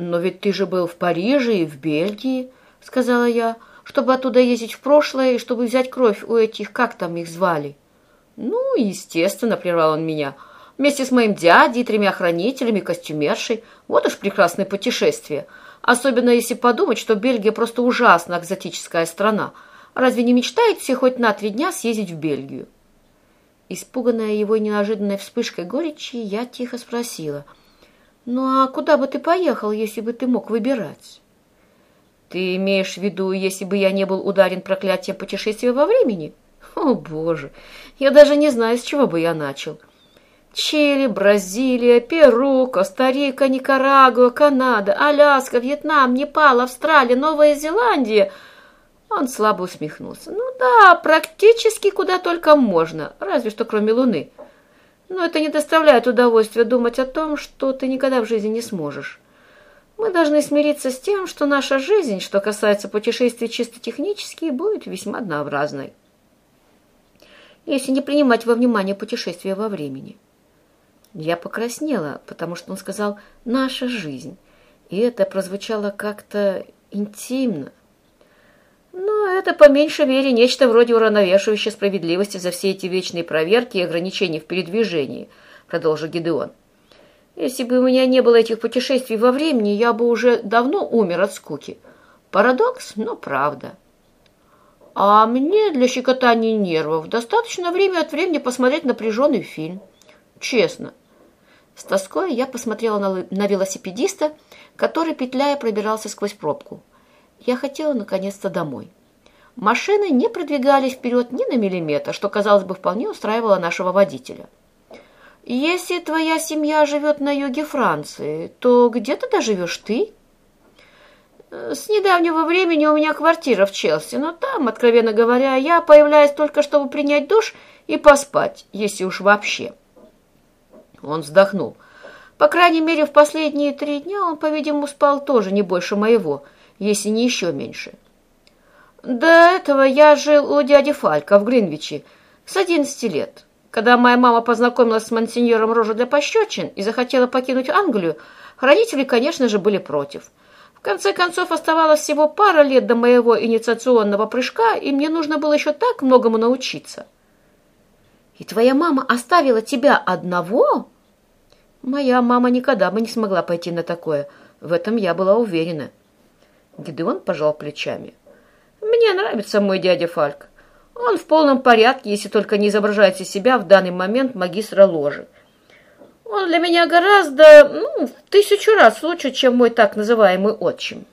«Но ведь ты же был в Париже и в Бельгии», — сказала я, «чтобы оттуда ездить в прошлое и чтобы взять кровь у этих, как там их звали». «Ну, естественно», — прервал он меня, «вместе с моим дядей, тремя хранителями, костюмершей. Вот уж прекрасное путешествие. Особенно если подумать, что Бельгия просто ужасно экзотическая страна. Разве не мечтаете хоть на три дня съездить в Бельгию?» Испуганная его неожиданной вспышкой горечи, я тихо спросила, «Ну а куда бы ты поехал, если бы ты мог выбирать?» «Ты имеешь в виду, если бы я не был ударен проклятием путешествия во времени?» «О, Боже! Я даже не знаю, с чего бы я начал. Чили, Бразилия, Перу, Коста-Рика, Никарагуа, Канада, Аляска, Вьетнам, Непал, Австралия, Новая Зеландия. Он слабо усмехнулся. Ну да, практически куда только можно, разве что кроме Луны. Но это не доставляет удовольствия думать о том, что ты никогда в жизни не сможешь. Мы должны смириться с тем, что наша жизнь, что касается путешествий чисто технически, будет весьма однообразной если не принимать во внимание путешествия во времени. Я покраснела, потому что он сказал «наша жизнь», и это прозвучало как-то интимно. Но это по меньшей мере нечто вроде уравновешивающей справедливости за все эти вечные проверки и ограничения в передвижении, продолжил Гидеон. Если бы у меня не было этих путешествий во времени, я бы уже давно умер от скуки. Парадокс, но правда. А мне для щекотания нервов достаточно время от времени посмотреть напряженный фильм. Честно. С тоской я посмотрела на, на велосипедиста, который, петляя, пробирался сквозь пробку. Я хотела наконец-то домой. Машины не продвигались вперед ни на миллиметр, что, казалось бы, вполне устраивало нашего водителя. «Если твоя семья живет на юге Франции, то где тогда живешь ты?» С недавнего времени у меня квартира в Челси, но там, откровенно говоря, я появляюсь только, чтобы принять душ и поспать, если уж вообще. Он вздохнул. По крайней мере, в последние три дня он, по-видимому, спал тоже не больше моего, если не еще меньше. До этого я жил у дяди Фалька в Гринвиче с одиннадцати лет. Когда моя мама познакомилась с мансиньором Рожа для пощечин и захотела покинуть Англию, родители, конечно же, были против – в конце концов, оставалось всего пара лет до моего инициационного прыжка, и мне нужно было еще так многому научиться. «И твоя мама оставила тебя одного?» Моя мама никогда бы не смогла пойти на такое. В этом я была уверена. Гидеон пожал плечами. «Мне нравится мой дядя Фальк. Он в полном порядке, если только не изображает из себя в данный момент магистра ложи. Он для меня гораздо, ну, в тысячу раз лучше, чем мой так называемый отчим.